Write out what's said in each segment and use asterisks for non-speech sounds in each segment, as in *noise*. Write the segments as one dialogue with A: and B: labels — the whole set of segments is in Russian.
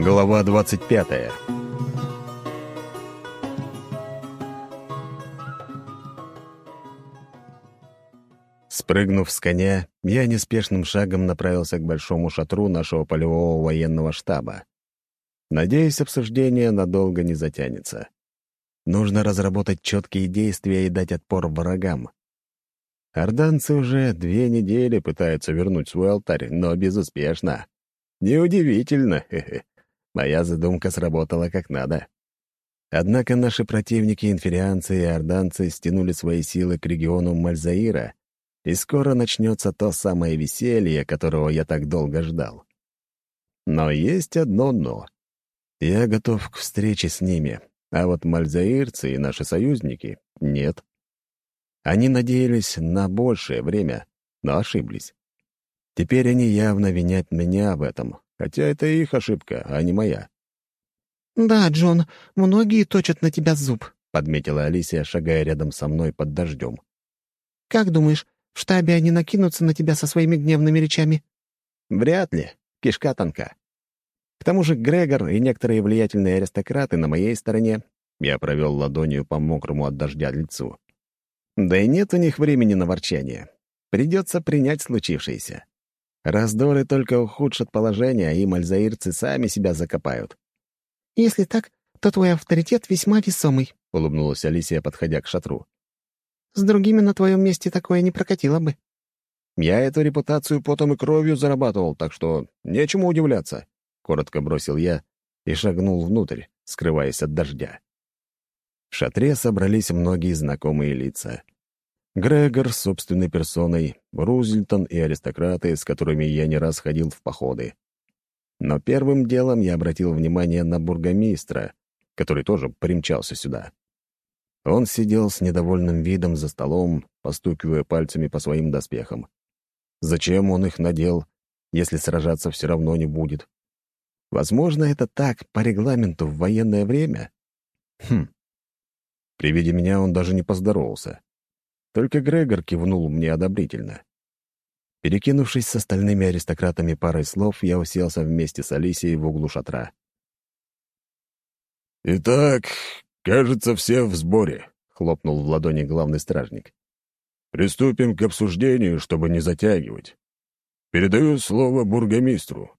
A: Глава 25 Спрыгнув с коня, я неспешным шагом направился к большому шатру нашего полевого военного штаба. Надеюсь, обсуждение надолго не затянется. Нужно разработать четкие действия и дать отпор врагам. Орданцы уже две недели пытаются вернуть свой алтарь, но безуспешно. Неудивительно, хе *laughs* -хе. Моя задумка сработала как надо. Однако наши противники, инферианцы и орданцы, стянули свои силы к региону Мальзаира, и скоро начнется то самое веселье, которого я так долго ждал. Но есть одно «но». Я готов к встрече с ними, а вот мальзаирцы и наши союзники — нет. Они надеялись на большее время, но ошиблись. Теперь они явно винят меня в этом, хотя это их ошибка, а не моя.
B: «Да, Джон, многие точат на тебя зуб», —
A: подметила Алисия, шагая рядом со мной под дождем.
B: «Как думаешь, в штабе они накинутся на тебя со своими гневными речами?»
A: «Вряд ли. Кишка тонка. К тому же Грегор и некоторые влиятельные аристократы на моей стороне. Я провел ладонью по мокрому от дождя лицу. Да и нет у них времени на ворчание. Придется принять случившееся. Раздоры только ухудшат положение, и мальзаирцы сами себя закопают.
B: «Если так, то твой авторитет весьма весомый», —
A: улыбнулась Алисия, подходя к шатру.
B: «С другими на твоем месте такое не прокатило бы».
A: «Я эту репутацию потом и кровью зарабатывал, так что нечему удивляться», — коротко бросил я и шагнул внутрь, скрываясь от дождя. В шатре собрались многие знакомые лица. Грегор с собственной персоной, Рузвельтон и аристократы, с которыми я не раз ходил в походы. Но первым делом я обратил внимание на бургомистра, который тоже примчался сюда. Он сидел с недовольным видом за столом, постукивая пальцами по своим доспехам. Зачем он их надел, если сражаться все равно не будет? Возможно, это так, по регламенту, в военное время? Хм, при виде меня он даже не поздоровался. Только Грегор кивнул мне одобрительно. Перекинувшись с остальными аристократами парой слов, я уселся вместе с Алисией в углу шатра.
C: «Итак, кажется, все в сборе», — хлопнул в ладони главный стражник. «Приступим к обсуждению, чтобы не затягивать. Передаю слово бургомистру».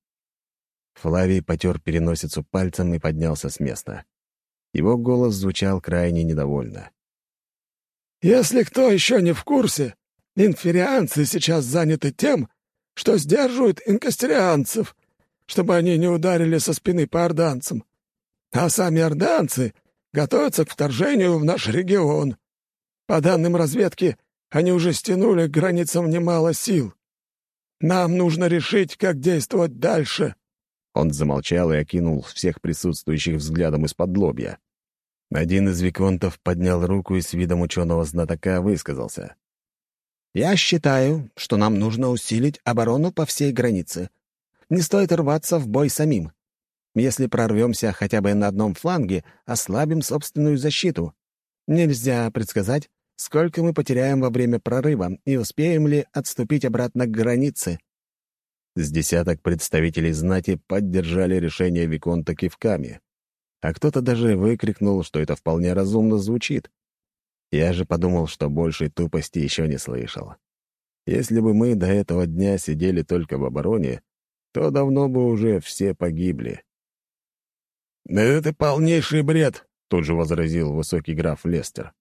A: Флавий потер переносицу пальцем и поднялся с места. Его голос звучал крайне недовольно.
D: «Если кто еще не в курсе, инферианцы сейчас заняты тем, что сдерживают инкастерианцев, чтобы они не ударили со спины по орданцам. А сами орданцы готовятся к вторжению в наш регион. По данным разведки, они уже стянули к границам немало сил. Нам нужно решить, как действовать дальше».
A: Он замолчал и окинул всех присутствующих взглядом из-под лобья. Один из виконтов поднял руку и с видом ученого-знатока высказался.
B: «Я считаю, что нам нужно усилить оборону по всей границе. Не стоит рваться в бой самим. Если прорвемся хотя бы на одном фланге, ослабим собственную защиту. Нельзя предсказать, сколько мы потеряем во время прорыва и успеем ли отступить обратно к границе.
A: С десяток представителей знати поддержали решение Виконта кивками, а кто-то даже выкрикнул, что это вполне разумно звучит. Я же подумал, что большей тупости еще не слышал. Если бы мы до этого дня сидели только в обороне, то давно бы уже все погибли.
D: «Да это полнейший бред», — тут же возразил высокий граф Лестер.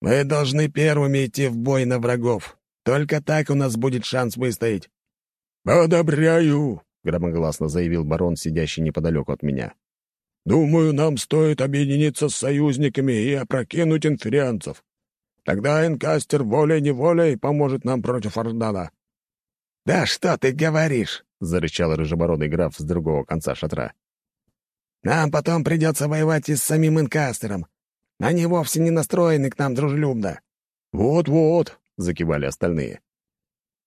D: «Мы должны первыми идти в бой на врагов. Только так у нас будет шанс выстоять.
C: «Одобряю», —
A: громогласно заявил барон, сидящий неподалеку от меня.
C: «Думаю, нам стоит объединиться с союзниками и опрокинуть инферианцев. Тогда инкастер волей-неволей поможет нам против Ордана».
D: «Да что ты говоришь?» — зарычал рыжебородый граф с другого конца шатра. «Нам потом придется воевать и с самим инкастером. Они вовсе не настроены к нам дружелюбно».
C: «Вот-вот», —
A: закивали остальные.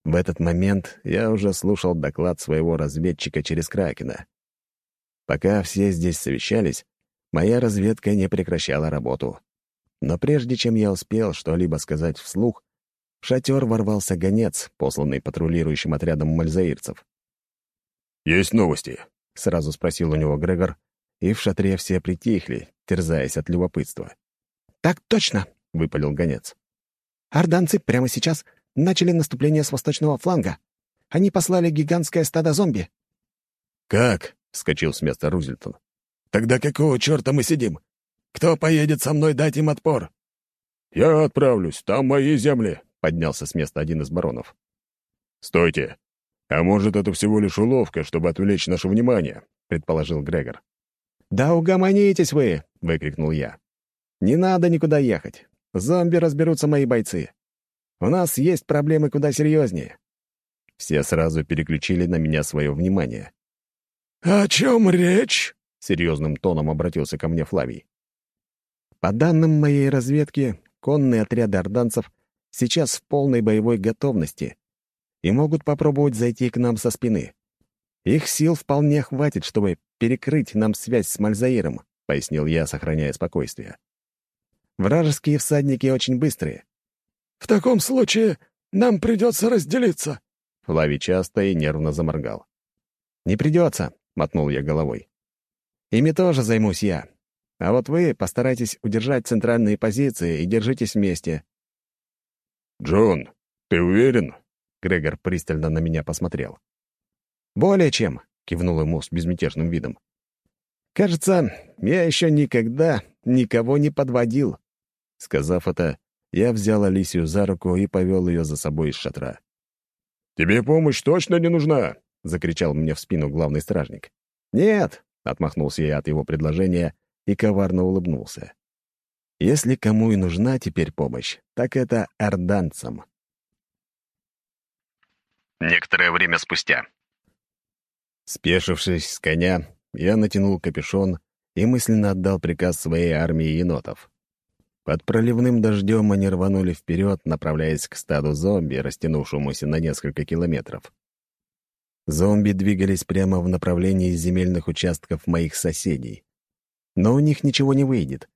A: В этот момент я уже слушал доклад своего разведчика через Кракена. Пока все здесь совещались, моя разведка не прекращала работу. Но прежде чем я успел что-либо сказать вслух, в шатер ворвался гонец, посланный патрулирующим отрядом мальзаирцев.
C: «Есть новости.
A: — сразу спросил у него Грегор, и в шатре все притихли, терзаясь от любопытства.
B: «Так точно!» — выпалил гонец. «Орданцы прямо сейчас начали наступление с восточного фланга. Они послали гигантское стадо зомби».
C: «Как?» — вскочил с места Рузельтон. «Тогда какого черта мы сидим? Кто поедет со мной дать им отпор?» «Я отправлюсь, там мои земли», — поднялся с места один из баронов. «Стойте! А может, это всего лишь уловка, чтобы отвлечь наше внимание?» — предположил Грегор.
A: «Да угомонитесь вы!» — выкрикнул я. «Не надо никуда ехать. Зомби разберутся мои бойцы. У нас есть проблемы куда серьезнее». Все сразу переключили на меня свое внимание.
D: «О чем речь?»
A: — серьезным тоном обратился ко мне Флавий. По данным моей разведки, конные отряды орданцев сейчас в полной боевой готовности и могут попробовать зайти к нам со спины. Их сил вполне хватит, чтобы перекрыть нам связь с Мальзаиром, пояснил я, сохраняя спокойствие. Вражеские всадники очень быстрые.
D: В таком случае нам придется разделиться.
A: Флавий часто и нервно заморгал. «Не придется», — мотнул я головой. «Ими тоже займусь я. А вот вы постарайтесь удержать центральные позиции и держитесь вместе».
C: «Джон, ты уверен?»
A: Грегор пристально на меня посмотрел. «Более чем», — кивнул ему с безмятежным видом. «Кажется, я еще никогда никого не подводил». Сказав это, я взял Алисию за руку и повел ее за собой из шатра.
C: «Тебе помощь точно не нужна?» — закричал мне в спину главный стражник.
A: «Нет», — отмахнулся я от его предложения и коварно улыбнулся. «Если кому и нужна теперь помощь, так это орданцам».
E: Некоторое время спустя.
A: Спешившись с коня, я натянул капюшон и мысленно отдал приказ своей армии енотов. Под проливным дождем они рванули вперед, направляясь к стаду зомби, растянувшемуся на несколько километров. Зомби двигались прямо в направлении земельных участков моих соседей. Но у них ничего не выйдет.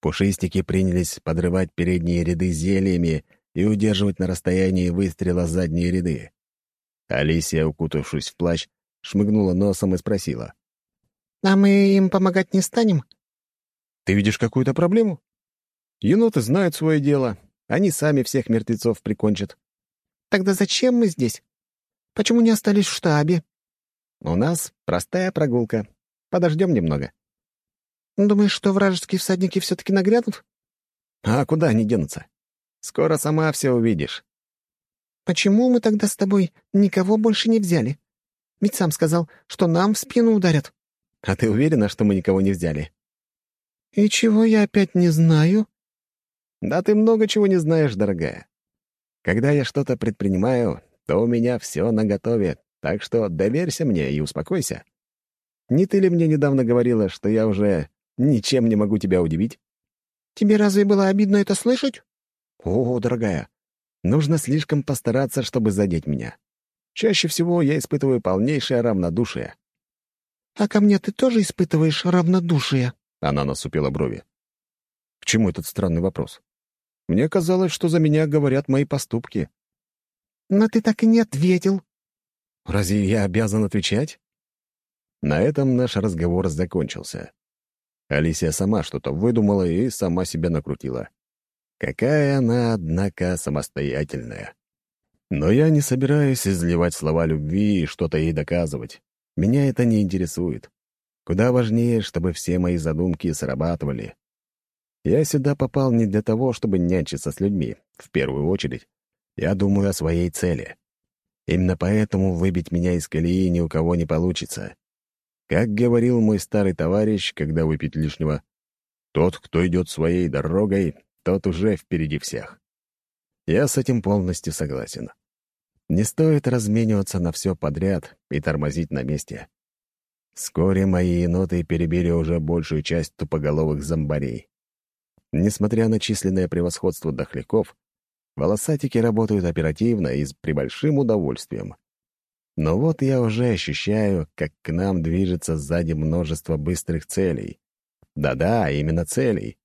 A: Пушистики принялись подрывать передние ряды зельями и удерживать на расстоянии выстрела задние ряды. Алисия, укутавшись в плащ, шмыгнула носом и спросила.
B: «А мы им помогать не станем?»
A: «Ты видишь какую-то проблему?» «Еноты знают свое дело. Они сами всех мертвецов прикончат».
B: «Тогда зачем мы здесь? Почему не остались в штабе?»
A: «У нас простая прогулка. Подождем немного».
B: «Думаешь, что вражеские всадники все-таки нагрянут?»
A: «А куда они денутся? Скоро сама все увидишь».
B: «Почему мы тогда с тобой никого больше не взяли? Ведь сам сказал, что нам в спину ударят».
A: «А ты уверена, что мы никого не взяли?»
B: «И чего я опять не знаю?»
A: «Да ты много чего не знаешь, дорогая. Когда я что-то предпринимаю, то у меня все наготове, так что доверься мне и успокойся. Не ты ли мне недавно говорила, что я уже ничем не могу тебя удивить?»
B: «Тебе разве было обидно это слышать?»
A: «О, дорогая, Нужно слишком постараться, чтобы задеть меня. Чаще всего я испытываю полнейшее равнодушие.
B: «А ко мне ты тоже испытываешь равнодушие?»
A: Она насупила брови. К чему этот странный вопрос? Мне казалось, что за меня говорят мои поступки.
B: «Но ты так и не ответил».
A: «Разве я обязан отвечать?» На этом наш разговор закончился. Алисия сама что-то выдумала и сама себя накрутила. Какая она, однако, самостоятельная. Но я не собираюсь изливать слова любви и что-то ей доказывать. Меня это не интересует. Куда важнее, чтобы все мои задумки срабатывали. Я сюда попал не для того, чтобы нянчиться с людьми. В первую очередь, я думаю о своей цели. Именно поэтому выбить меня из колеи ни у кого не получится. Как говорил мой старый товарищ, когда выпить лишнего, «Тот, кто идет своей дорогой, тот уже впереди всех. Я с этим полностью согласен. Не стоит размениваться на все подряд и тормозить на месте. Вскоре мои еноты перебили уже большую часть тупоголовых зомбарей. Несмотря на численное превосходство дохляков, волосатики работают оперативно и с прибольшим удовольствием. Но вот я уже ощущаю, как к нам движется сзади множество быстрых целей. Да-да, именно целей.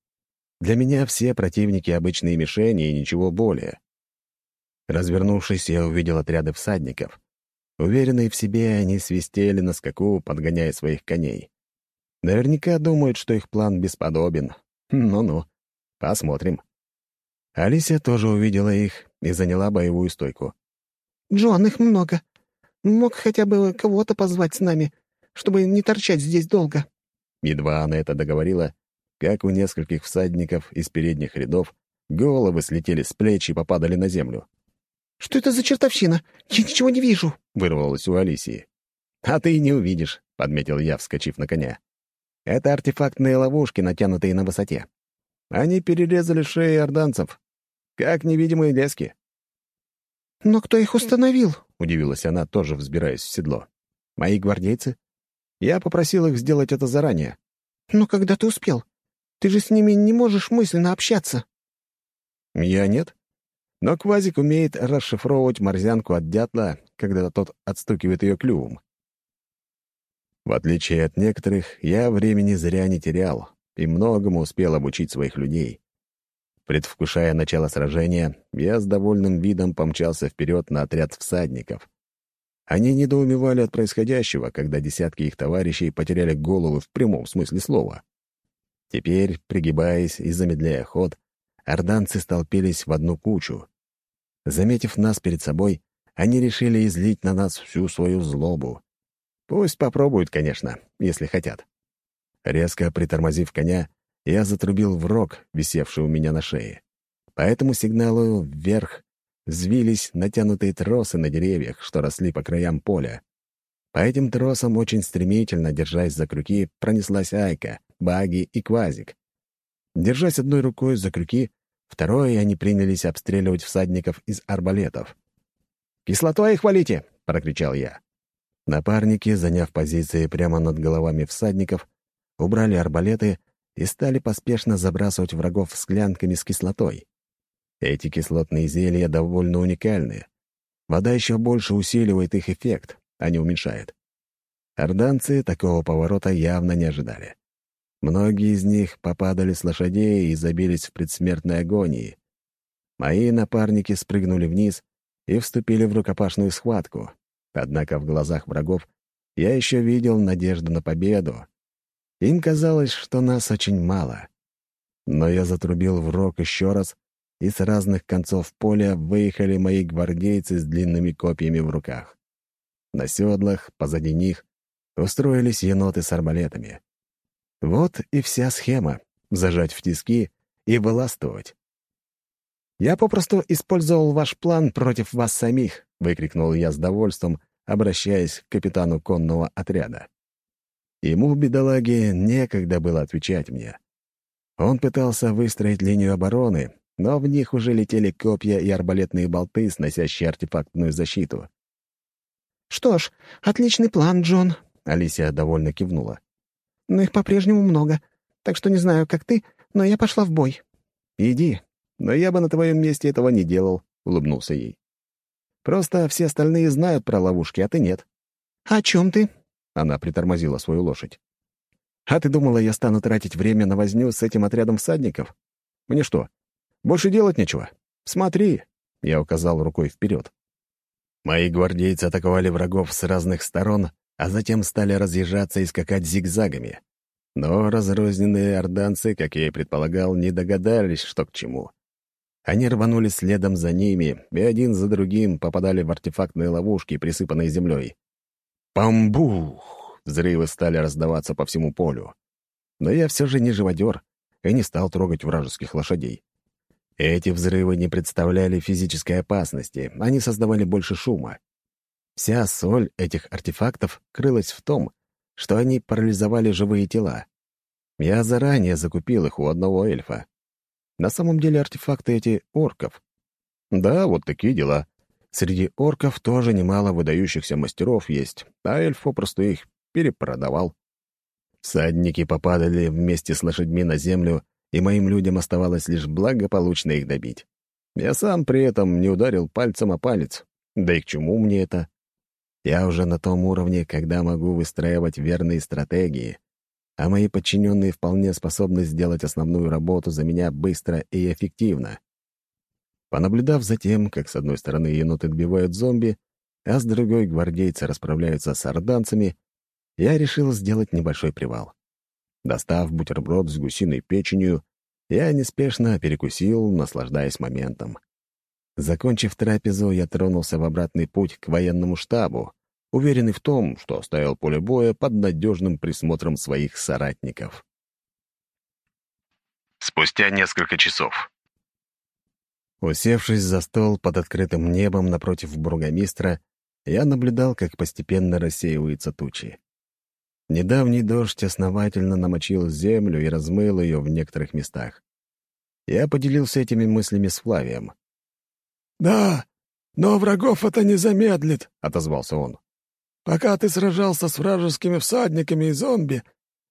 A: Для меня все противники — обычные мишени и ничего более. Развернувшись, я увидел отряды всадников. Уверенные в себе, они свистели на скаку, подгоняя своих коней. Наверняка думают, что их план бесподобен. Ну-ну, посмотрим. Алисия тоже увидела их и заняла боевую стойку.
B: «Джон, их много. Мог хотя бы кого-то позвать с нами, чтобы не торчать здесь долго».
A: Едва она это договорила, как у нескольких всадников из передних рядов головы слетели с плеч и попадали на землю.
B: «Что это за чертовщина? Я ничего не вижу!»
A: — вырвалось у Алисии. «А ты не увидишь», — подметил я, вскочив на коня. «Это артефактные ловушки, натянутые на высоте. Они перерезали шеи орданцев, как невидимые лески».
B: «Но кто их установил?»
A: — удивилась она, тоже взбираясь в седло. «Мои гвардейцы. Я попросил их сделать это заранее».
B: «Но когда ты успел? Ты же с ними не можешь мысленно общаться».
A: «Я нет. Но Квазик умеет расшифровывать морзянку от дятла, когда тот отстукивает ее клювом. В отличие от некоторых, я времени зря не терял и многому успел обучить своих людей. Предвкушая начало сражения, я с довольным видом помчался вперед на отряд всадников. Они недоумевали от происходящего, когда десятки их товарищей потеряли головы в прямом смысле слова. Теперь, пригибаясь и замедляя ход, орданцы столпились в одну кучу. Заметив нас перед собой, они решили излить на нас всю свою злобу. Пусть попробуют, конечно, если хотят. Резко притормозив коня, я затрубил в рог, висевший у меня на шее. По этому сигналу вверх взвились натянутые тросы на деревьях, что росли по краям поля. По этим тросам очень стремительно, держась за крюки, пронеслась Айка, Баги и Квазик. Держась одной рукой за крюки, второй они принялись обстреливать всадников из арбалетов. «Кислотой их валите!» — прокричал я. Напарники, заняв позиции прямо над головами всадников, убрали арбалеты и стали поспешно забрасывать врагов склянками с кислотой. Эти кислотные зелья довольно уникальны. Вода еще больше усиливает их эффект, а не уменьшает. Орданцы такого поворота явно не ожидали. Многие из них попадали с лошадей и забились в предсмертной агонии. Мои напарники спрыгнули вниз и вступили в рукопашную схватку. Однако в глазах врагов я еще видел надежду на победу. Им казалось, что нас очень мало. Но я затрубил в рог еще раз, и с разных концов поля выехали мои гвардейцы с длинными копьями в руках. На седлах, позади них, устроились еноты с арбалетами. Вот и вся схема — зажать в тиски и выластывать. «Я попросту использовал ваш план против вас самих», — выкрикнул я с довольством, обращаясь к капитану конного отряда. Ему, бедолаге, некогда было отвечать мне. Он пытался выстроить линию обороны, но в них уже летели копья и арбалетные болты, сносящие артефактную защиту.
B: «Что ж, отличный план, Джон», —
A: Алисия довольно кивнула
B: но их по-прежнему много, так что не знаю, как ты, но я пошла в бой».
A: «Иди, но я бы на твоем месте этого не делал», — улыбнулся ей. «Просто все остальные знают про ловушки, а ты нет».
B: «О чем ты?»
A: — она притормозила свою лошадь. «А ты думала, я стану тратить время на возню с этим отрядом всадников? Мне что, больше делать нечего? Смотри!» — я указал рукой вперед. Мои гвардейцы атаковали врагов с разных сторон, а затем стали разъезжаться и скакать зигзагами. Но разрозненные орданцы, как я и предполагал, не догадались, что к чему. Они рванули следом за ними, и один за другим попадали в артефактные ловушки, присыпанные землей. Памбух! Взрывы стали раздаваться по всему полю. Но я все же не живодер и не стал трогать вражеских лошадей. Эти взрывы не представляли физической опасности, они создавали больше шума. Вся соль этих артефактов крылась в том, что они парализовали живые тела. Я заранее закупил их у одного эльфа. На самом деле артефакты эти орков. Да, вот такие дела. Среди орков тоже немало выдающихся мастеров есть, а эльф попросту их перепродавал. Садники попадали вместе с лошадьми на землю, и моим людям оставалось лишь благополучно их добить. Я сам при этом не ударил пальцем о палец. Да и к чему мне это? Я уже на том уровне, когда могу выстраивать верные стратегии, а мои подчиненные вполне способны сделать основную работу за меня быстро и эффективно. Понаблюдав за тем, как с одной стороны еноты отбивают зомби, а с другой гвардейцы расправляются с орданцами, я решил сделать небольшой привал. Достав бутерброд с гусиной печенью, я неспешно перекусил, наслаждаясь моментом. Закончив трапезу, я тронулся в обратный путь к военному штабу, уверенный в том, что оставил поле боя под надежным присмотром своих соратников.
E: Спустя несколько часов.
A: Усевшись за стол под открытым небом напротив бургомистра, я наблюдал, как постепенно рассеиваются тучи. Недавний дождь основательно намочил землю и размыл ее в некоторых местах. Я поделился этими мыслями с Флавием.
D: «Да, но врагов это не замедлит», — отозвался он. «Пока ты сражался с вражескими всадниками и зомби,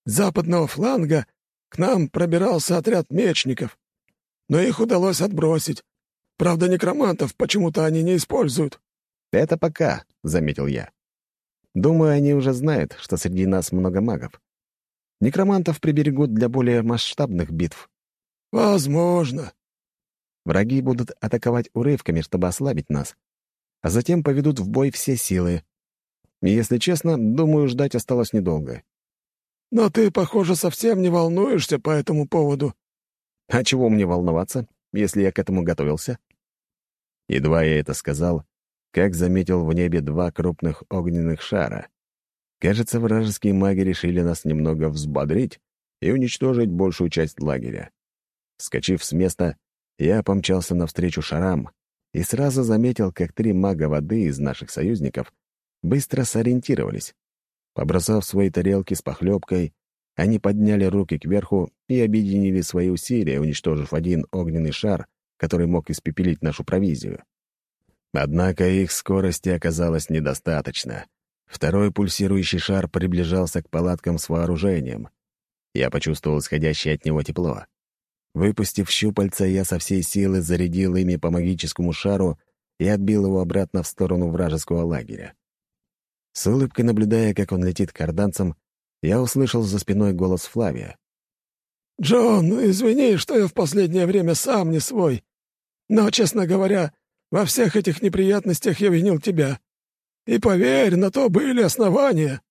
D: с западного фланга к нам пробирался отряд мечников, но их удалось отбросить. Правда, некромантов почему-то они не используют».
A: «Это пока», — заметил я. «Думаю, они уже знают, что среди нас много магов. Некромантов приберегут для более масштабных битв».
D: «Возможно».
A: Враги будут атаковать урывками, чтобы ослабить нас, а затем поведут в бой все силы. И, если честно, думаю, ждать осталось недолго.
D: «Но ты, похоже, совсем не волнуешься по этому поводу».
A: «А чего мне волноваться, если я к этому готовился?» Едва я это сказал, как заметил в небе два крупных огненных шара. Кажется, вражеские маги решили нас немного взбодрить и уничтожить большую часть лагеря. Скочив с места, я помчался навстречу шарам и сразу заметил, как три мага воды из наших союзников быстро сориентировались. Побросав свои тарелки с похлебкой, они подняли руки кверху и объединили свои усилия, уничтожив один огненный шар, который мог испепелить нашу провизию. Однако их скорости оказалось недостаточно. Второй пульсирующий шар приближался к палаткам с вооружением. Я почувствовал исходящее от него тепло. Выпустив щупальца, я со всей силы зарядил ими по магическому шару и отбил его обратно в сторону вражеского лагеря. С улыбкой наблюдая, как он летит к карданцам, я услышал за спиной голос Флавия.
D: «Джон, извини, что я в последнее время сам не свой. Но, честно говоря, во всех этих неприятностях я винил тебя. И поверь, на то были основания».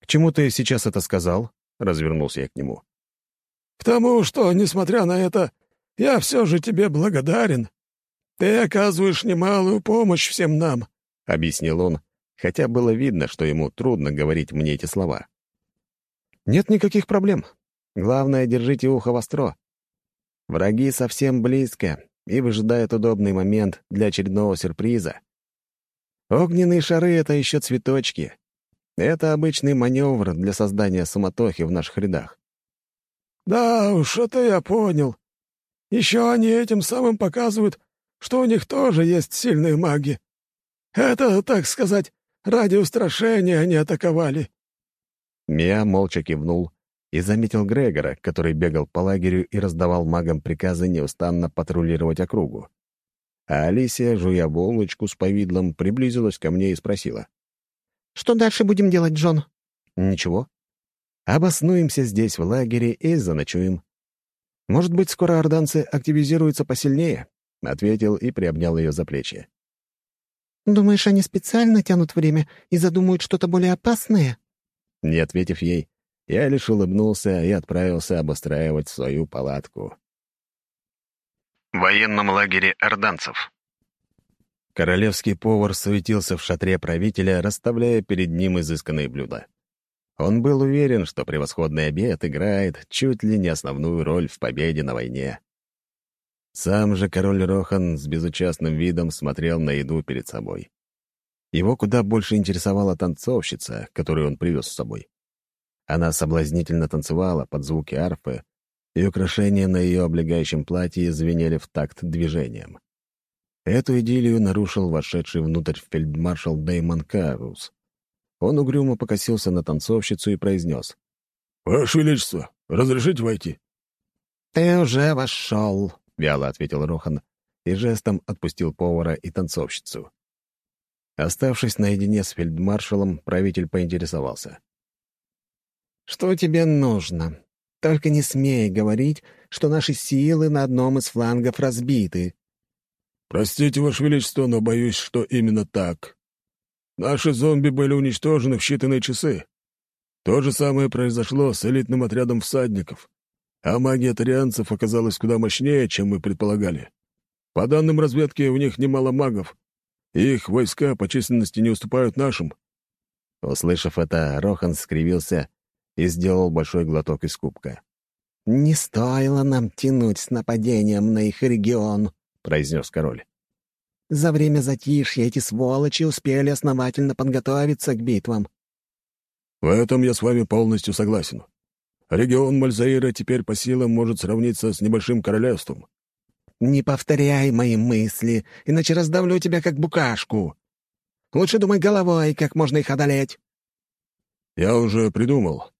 A: «К чему ты сейчас это сказал?» — развернулся я к нему.
D: «К тому, что, несмотря на это, я все же тебе благодарен. Ты оказываешь немалую помощь всем нам», —
A: объяснил он, хотя было видно, что ему трудно говорить мне эти слова. «Нет никаких проблем. Главное, держите ухо востро. Враги совсем близко, и выжидает удобный момент для очередного сюрприза. Огненные шары — это еще цветочки. Это обычный маневр для создания суматохи в наших рядах.
D: «Да уж, это я понял. Еще они этим самым показывают, что у них тоже есть сильные маги. Это, так сказать, ради устрашения они атаковали».
A: Мия молча кивнул, и заметил Грегора, который бегал по лагерю и раздавал магам приказы неустанно патрулировать округу. А Алисия, жуя булочку с повидлом, приблизилась ко мне и спросила.
B: «Что дальше будем делать, Джон?»
A: «Ничего. Обоснуемся здесь, в лагере, и заночуем. Может быть, скоро орданцы активизируются посильнее?» — ответил и приобнял ее за плечи.
B: «Думаешь, они специально тянут время и задумают что-то более опасное?»
A: Не ответив ей, я лишь улыбнулся и отправился обустраивать свою палатку.
E: В военном лагере орданцев.
A: Королевский повар суетился в шатре правителя, расставляя перед ним изысканные блюда. Он был уверен, что превосходный обед играет чуть ли не основную роль в победе на войне. Сам же король Рохан с безучастным видом смотрел на еду перед собой. Его куда больше интересовала танцовщица, которую он привез с собой. Она соблазнительно танцевала под звуки арфы, и украшения на ее облегающем платье звенели в такт движением. Эту идиллию нарушил вошедший внутрь фельдмаршал Деймон Карус. Он угрюмо покосился на танцовщицу и произнес.
C: «Ваше Величество, разрешите войти?»
B: «Ты уже вошел», —
A: вяло ответил Рохан и жестом отпустил повара и танцовщицу. Оставшись наедине с фельдмаршалом, правитель поинтересовался.
B: «Что тебе нужно? Только не смей говорить, что наши силы на одном из флангов разбиты».
C: «Простите, Ваше Величество, но боюсь, что именно так». Наши зомби были уничтожены в считанные часы. То же самое произошло с элитным отрядом всадников. А магия тарианцев оказалась куда мощнее, чем мы предполагали. По данным разведки, у них немало магов, и их войска по численности не уступают нашим.
A: Услышав это, Рохан скривился и сделал большой глоток из кубка.
B: «Не стоило нам тянуть с нападением на их регион», — произнес король. «За время затишья эти сволочи успели основательно подготовиться к битвам.
C: В этом я с вами полностью согласен. Регион Мальзаира теперь по силам может сравниться с небольшим королевством.
B: «Не повторяй мои мысли, иначе раздавлю тебя как букашку. Лучше думай головой, как можно их одолеть».
C: «Я уже придумал.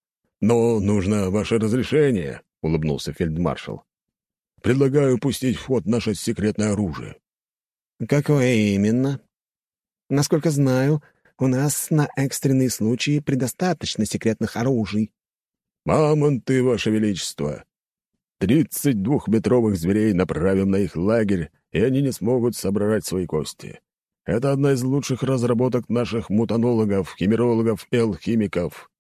C: Но нужно ваше разрешение», — улыбнулся фельдмаршал. «Предлагаю пустить в ход наше секретное оружие».
B: «Какое именно?» «Насколько знаю, у нас на экстренные случаи предостаточно секретных оружий».
C: «Мамонты, Ваше Величество! Тридцать двухметровых зверей направим на их лагерь, и они не смогут собрать свои кости. Это одна из лучших разработок наших мутанологов, химерологов и алхимиков».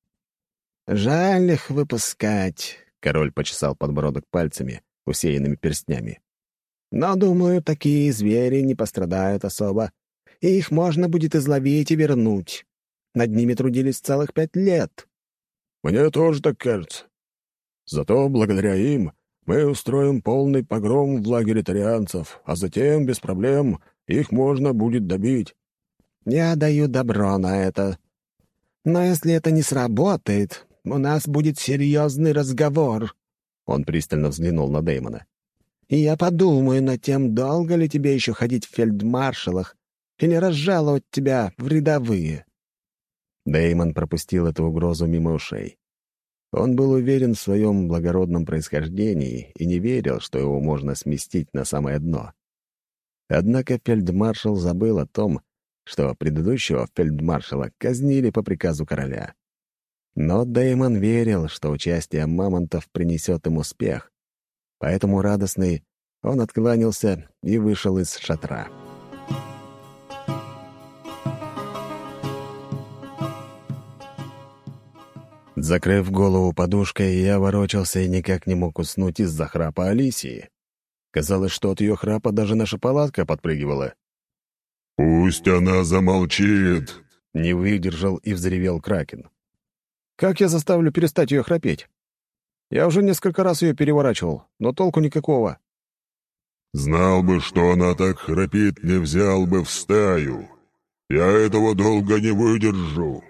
B: «Жаль их выпускать», — король почесал подбородок пальцами, усеянными перстнями. «Но, думаю, такие звери не пострадают особо и их можно будет изловить и вернуть. Над ними трудились целых пять лет.
C: Мне тоже так кажется. Зато благодаря им мы устроим полный погром в лагере тарианцев, а затем, без проблем, их можно будет добить.
B: Я даю добро на это. Но если это не сработает, у нас будет серьезный разговор.
A: Он пристально взглянул на Дэймона.
B: И я подумаю над тем, долго ли тебе еще ходить в фельдмаршалах или разжаловать тебя в рядовые».
A: Дэймон пропустил эту угрозу мимо ушей. Он был уверен в своем благородном происхождении и не верил, что его можно сместить на самое дно. Однако фельдмаршал забыл о том, что предыдущего фельдмаршала казнили по приказу короля. Но Дэймон верил, что участие мамонтов принесет им успех, поэтому радостный он откланялся и вышел из шатра. Закрыв голову подушкой, я ворочался и никак не мог уснуть из-за храпа Алисии. Казалось, что от ее храпа даже наша палатка подпрыгивала.
C: «Пусть она замолчит!»
A: — не выдержал и взревел Кракен. «Как я заставлю перестать ее храпеть? Я уже несколько раз ее переворачивал, но толку никакого».
C: «Знал бы, что она так храпит, не взял бы в стаю. Я этого долго не выдержу».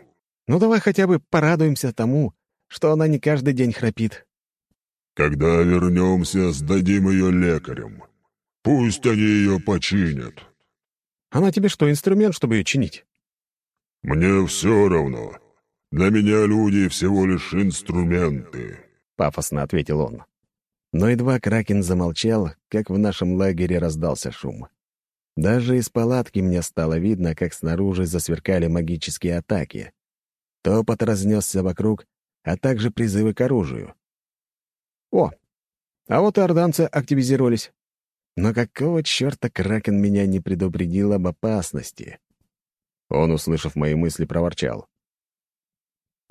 B: Ну давай хотя бы порадуемся тому, что она не каждый день храпит.
C: Когда вернемся, сдадим ее лекарям. Пусть они ее починят.
A: Она тебе что, инструмент, чтобы ее чинить?
C: Мне все равно. Для меня люди всего лишь инструменты.
A: Пафосно ответил он. Но едва Кракен замолчал, как в нашем лагере раздался шум. Даже из палатки мне стало видно, как снаружи засверкали магические атаки. Топот разнесся вокруг, а также призывы к оружию. О, а вот и орданцы активизировались. Но какого черта Кракен меня не предупредил об опасности? Он, услышав мои мысли, проворчал.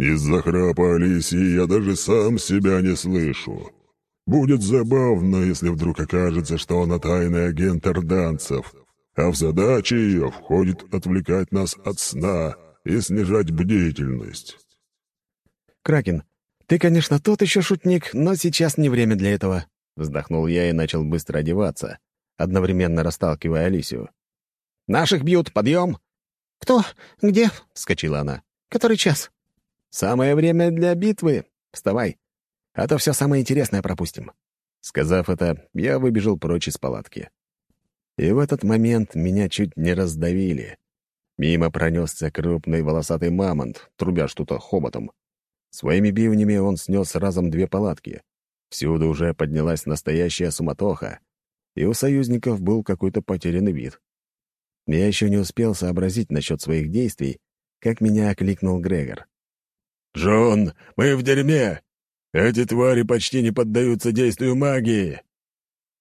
C: «Из-за храпа Алисии я даже сам себя не слышу. Будет забавно, если вдруг окажется, что она тайный агент орданцев, а в задачи ее входит отвлекать нас от сна и снижать бдительность.
B: «Кракен, ты, конечно, тот еще шутник, но сейчас не время для этого», — вздохнул я и начал быстро одеваться, одновременно расталкивая Алисию. «Наших бьют, подъем!» «Кто? Где?» — вскочила она. «Который час?» «Самое время для битвы. Вставай, а то все самое интересное пропустим».
A: Сказав это, я выбежал прочь из палатки. И в этот момент меня чуть не раздавили. Мимо пронесся крупный волосатый мамонт, трубя что-то хоботом. Своими бивнями он снес разом две палатки. Всюду уже поднялась настоящая суматоха, и у союзников был какой-то потерянный вид. Я еще не успел сообразить насчет своих действий, как меня окликнул Грегор.
C: «Джон, мы в дерьме! Эти твари почти не поддаются действию магии!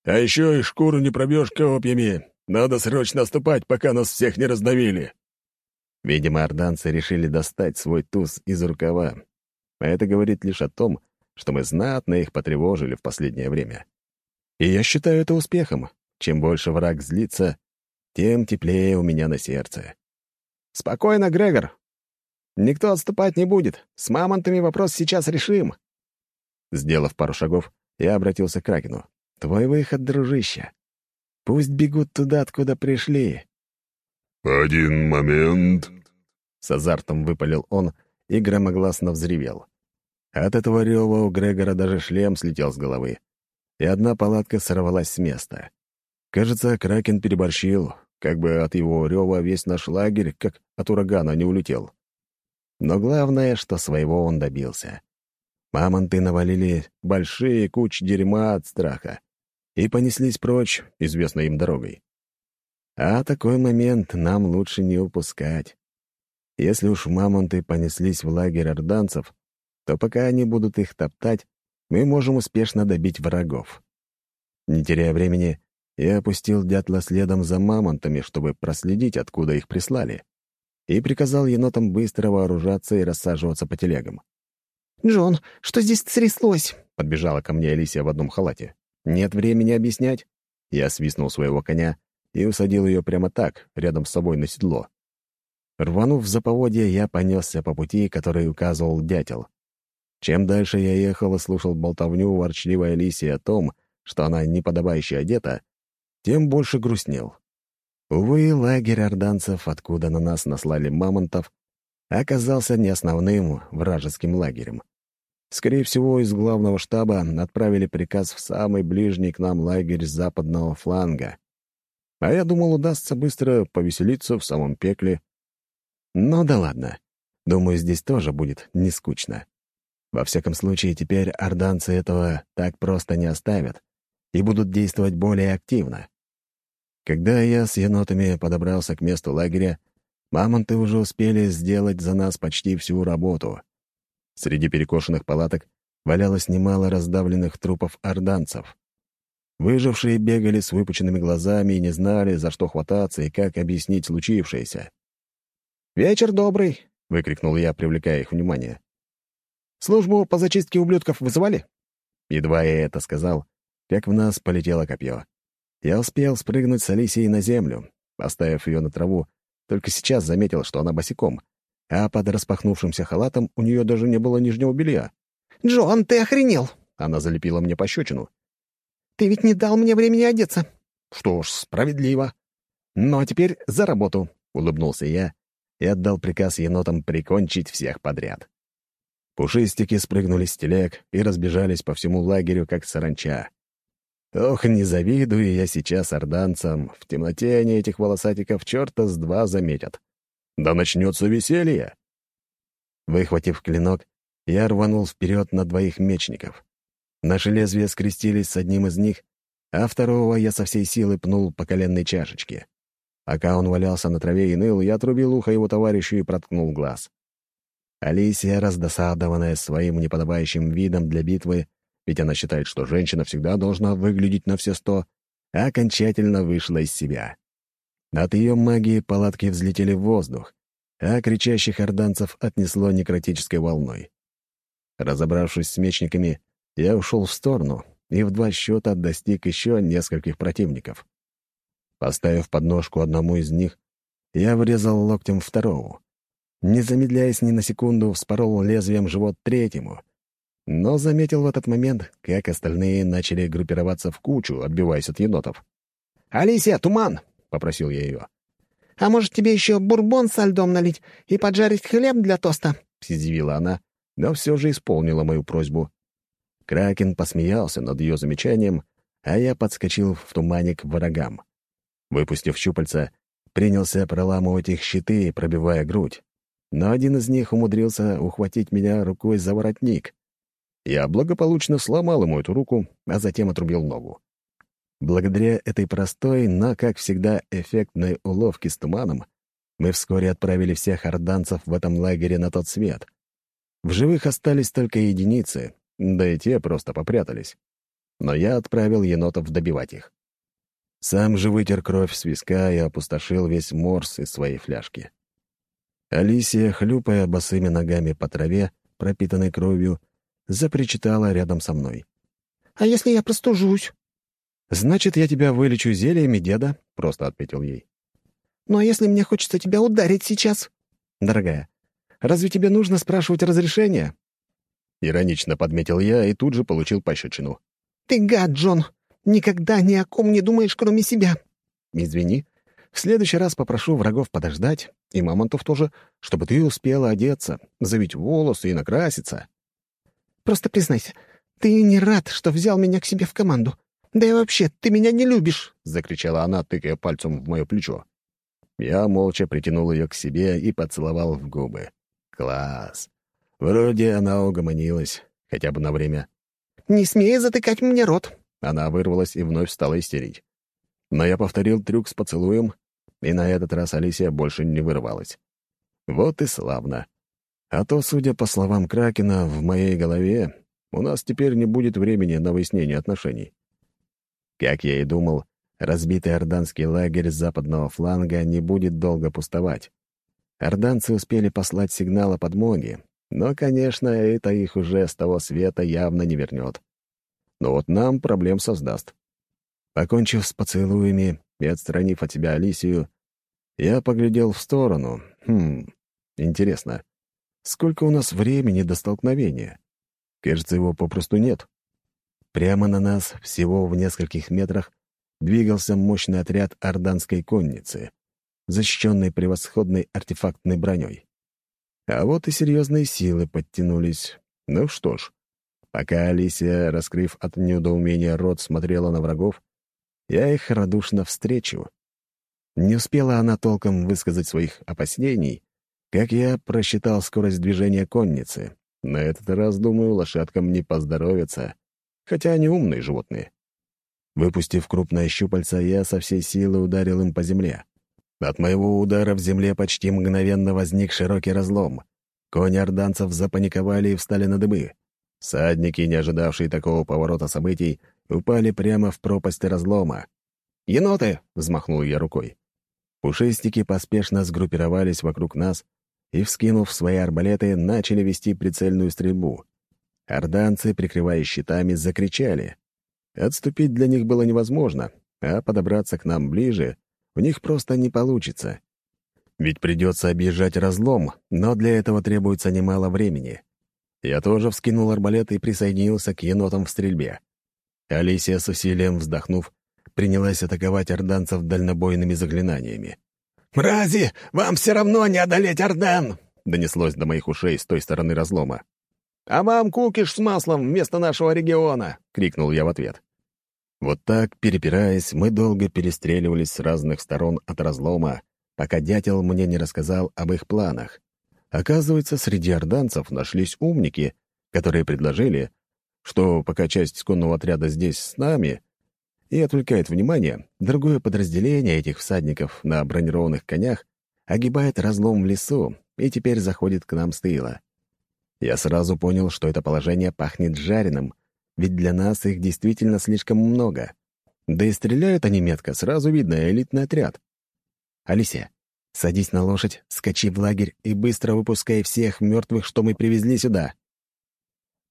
C: А еще их шкуру не пробьешь копьями! Надо срочно наступать, пока нас всех не раздавили!»
A: Видимо, орданцы решили достать свой туз из рукава. А это говорит лишь о том, что мы знатно их потревожили в последнее время. И я считаю это успехом. Чем больше враг злится, тем теплее у меня на сердце. «Спокойно, Грегор. Никто отступать не будет. С мамонтами вопрос сейчас решим». Сделав пару шагов, я обратился к Кракену. «Твой выход, дружище. Пусть бегут туда, откуда пришли».
C: «Один момент», —
A: с азартом выпалил он и громогласно взревел. От этого рева у Грегора даже шлем слетел с головы, и одна палатка сорвалась с места. Кажется, Кракен переборщил, как бы от его рева весь наш лагерь, как от урагана, не улетел. Но главное, что своего он добился. Мамонты навалили большие кучи дерьма от страха и понеслись прочь, известной им дорогой. А такой момент нам лучше не упускать. Если уж мамонты понеслись в лагерь орданцев, то пока они будут их топтать, мы можем успешно добить врагов. Не теряя времени, я опустил дятла следом за мамонтами, чтобы проследить, откуда их прислали, и приказал енотам быстро вооружаться и рассаживаться по телегам.
B: «Джон, что здесь стряслось?»
A: — подбежала ко мне Алисия в одном халате. «Нет времени объяснять». Я свистнул своего коня и усадил ее прямо так, рядом с собой на седло. Рванув за поводья, я понесся по пути, который указывал дятел. Чем дальше я ехал и слушал болтовню ворчливой Алисии о том, что она неподобающе одета, тем больше грустнел. Увы, лагерь орданцев, откуда на нас наслали мамонтов, оказался не основным вражеским лагерем. Скорее всего, из главного штаба отправили приказ в самый ближний к нам лагерь западного фланга. А я думал, удастся быстро повеселиться в самом пекле. Но да ладно. Думаю, здесь тоже будет не скучно. Во всяком случае, теперь орданцы этого так просто не оставят и будут действовать более активно. Когда я с енотами подобрался к месту лагеря, мамонты уже успели сделать за нас почти всю работу. Среди перекошенных палаток валялось немало раздавленных трупов орданцев. Выжившие бегали с выпученными глазами и не знали, за что хвататься и как объяснить случившееся. «Вечер добрый!» — выкрикнул я, привлекая их внимание. Службу по зачистке ублюдков вызывали?» Едва я это сказал, как в нас полетело копье. Я успел спрыгнуть с Алисией на землю, оставив ее на траву, только сейчас заметил, что она босиком, а под распахнувшимся халатом у нее даже не было нижнего белья.
B: «Джон, ты охренел!»
A: Она залепила мне пощечину.
B: «Ты ведь не дал мне времени одеться!»
A: «Что ж, справедливо. Ну а теперь за работу!» — улыбнулся я и отдал приказ енотам прикончить всех подряд. Пушистики спрыгнули с телег и разбежались по всему лагерю, как саранча. Ох, не завидую я сейчас орданцам. В темноте они этих волосатиков черта с два заметят. Да начнется веселье! Выхватив клинок, я рванул вперед на двоих мечников. Наши лезвия скрестились с одним из них, а второго я со всей силы пнул по коленной чашечке. Пока он валялся на траве и ныл, я отрубил ухо его товарищу и проткнул глаз. Алисия, раздосадованная своим неподобающим видом для битвы, ведь она считает, что женщина всегда должна выглядеть на все сто, окончательно вышла из себя. От ее магии палатки взлетели в воздух, а кричащих орданцев отнесло некротической волной. Разобравшись с мечниками, я ушел в сторону и в два счета достиг еще нескольких противников. Поставив подножку одному из них, я врезал локтем второго не замедляясь ни на секунду, вспорол лезвием живот третьему. Но заметил в этот момент, как остальные начали группироваться в кучу, отбиваясь от енотов.
B: «Алисия, туман!» — попросил я ее. «А может, тебе еще бурбон со льдом налить и поджарить хлеб для тоста?»
A: — съязвила она, но все же исполнила мою просьбу. Кракен посмеялся над ее замечанием, а я подскочил в тумане к врагам. Выпустив щупальца, принялся проламывать их щиты, пробивая грудь но один из них умудрился ухватить меня рукой за воротник. Я благополучно сломал ему эту руку, а затем отрубил ногу. Благодаря этой простой, но, как всегда, эффектной уловке с туманом, мы вскоре отправили всех орданцев в этом лагере на тот свет. В живых остались только единицы, да и те просто попрятались. Но я отправил енотов добивать их. Сам же вытер кровь с виска и опустошил весь морс из своей фляжки. Алисия, хлюпая босыми ногами по траве, пропитанной кровью, запричитала рядом со мной.
B: «А если я простужусь?»
A: «Значит, я тебя вылечу зельями деда», — просто ответил ей.
B: «Ну а если мне хочется тебя ударить сейчас?»
A: «Дорогая, разве тебе нужно спрашивать разрешения?» Иронично подметил я и тут же получил пощечину.
B: «Ты гад, Джон! Никогда ни о ком не думаешь, кроме себя!»
A: «Извини. В следующий раз попрошу врагов подождать, и мамонтов тоже, чтобы ты успела одеться, завить волосы и накраситься».
B: «Просто признайся, ты не рад, что взял меня к себе в команду. Да и вообще, ты меня не любишь!»
A: — закричала она, тыкая пальцем в мое плечо. Я молча притянул ее к себе и поцеловал в губы. Класс. Вроде она угомонилась, хотя бы на время.
B: «Не смей затыкать мне рот!»
A: Она вырвалась и вновь стала истерить. Но я повторил трюк с поцелуем, и на этот раз Алисия больше не вырвалась. Вот и славно. А то, судя по словам Кракена, в моей голове у нас теперь не будет времени на выяснение отношений. Как я и думал, разбитый орданский лагерь с западного фланга не будет долго пустовать. Орданцы успели послать сигнал о подмоге, но, конечно, это их уже с того света явно не вернет. Но вот нам проблем создаст. Покончив с поцелуями и отстранив от себя Алисию, я поглядел в сторону. Хм, интересно, сколько у нас времени до столкновения? Кажется, его попросту нет. Прямо на нас, всего в нескольких метрах, двигался мощный отряд орданской конницы, защищенный превосходной артефактной броней. А вот и серьезные силы подтянулись. Ну что ж, пока Алисия, раскрыв от недоумения рот, смотрела на врагов, я их радушно встречу. Не успела она толком высказать своих опасений, как я просчитал скорость движения конницы. На этот раз, думаю, лошадкам не поздоровится, хотя они умные животные. Выпустив крупное щупальца, я со всей силы ударил им по земле. От моего удара в земле почти мгновенно возник широкий разлом. Кони орданцев запаниковали и встали на дыбы. Садники, не ожидавшие такого поворота событий, упали прямо в пропасть разлома. «Еноты!» — взмахнул я рукой. Пушистики поспешно сгруппировались вокруг нас и, вскинув свои арбалеты, начали вести прицельную стрельбу. Орданцы, прикрываясь щитами, закричали. Отступить для них было невозможно, а подобраться к нам ближе у них просто не получится. Ведь придется объезжать разлом, но для этого требуется немало времени. Я тоже вскинул арбалет и присоединился к енотам в стрельбе. Алисия с усилием вздохнув, принялась атаковать орданцев дальнобойными заклинаниями.
C: «Мрази, вам все равно не одолеть Ордан!»
A: — донеслось до моих ушей с той стороны разлома.
C: «А вам кукиш с маслом вместо нашего региона!» — крикнул я в ответ.
A: Вот так, перепираясь, мы долго перестреливались с разных сторон от разлома, пока дятел мне не рассказал об их планах. Оказывается, среди орданцев нашлись умники, которые предложили, что пока часть конного отряда здесь с нами и отвлекает внимание, другое подразделение этих всадников на бронированных конях огибает разлом в лесу и теперь заходит к нам с тыла. Я сразу понял, что это положение пахнет жареным, ведь для нас их действительно слишком много. Да и стреляют они метко, сразу видно элитный отряд. Алисия, садись на лошадь, скачи в лагерь и быстро выпускай всех мертвых, что мы привезли сюда.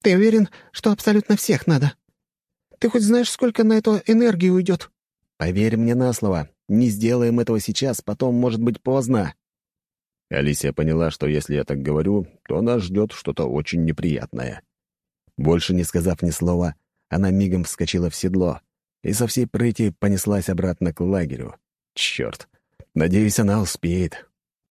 B: Ты уверен, что абсолютно всех надо? Ты хоть знаешь, сколько на эту энергию уйдет?
A: Поверь мне на слово, не сделаем этого сейчас, потом может быть поздно. Алисия поняла, что если я так говорю, то нас ждет что-то очень неприятное. Больше не сказав ни слова, она мигом вскочила в седло и со всей прыти понеслась обратно к лагерю. Черт! Надеюсь, она успеет.